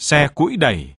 xe cũi đẩy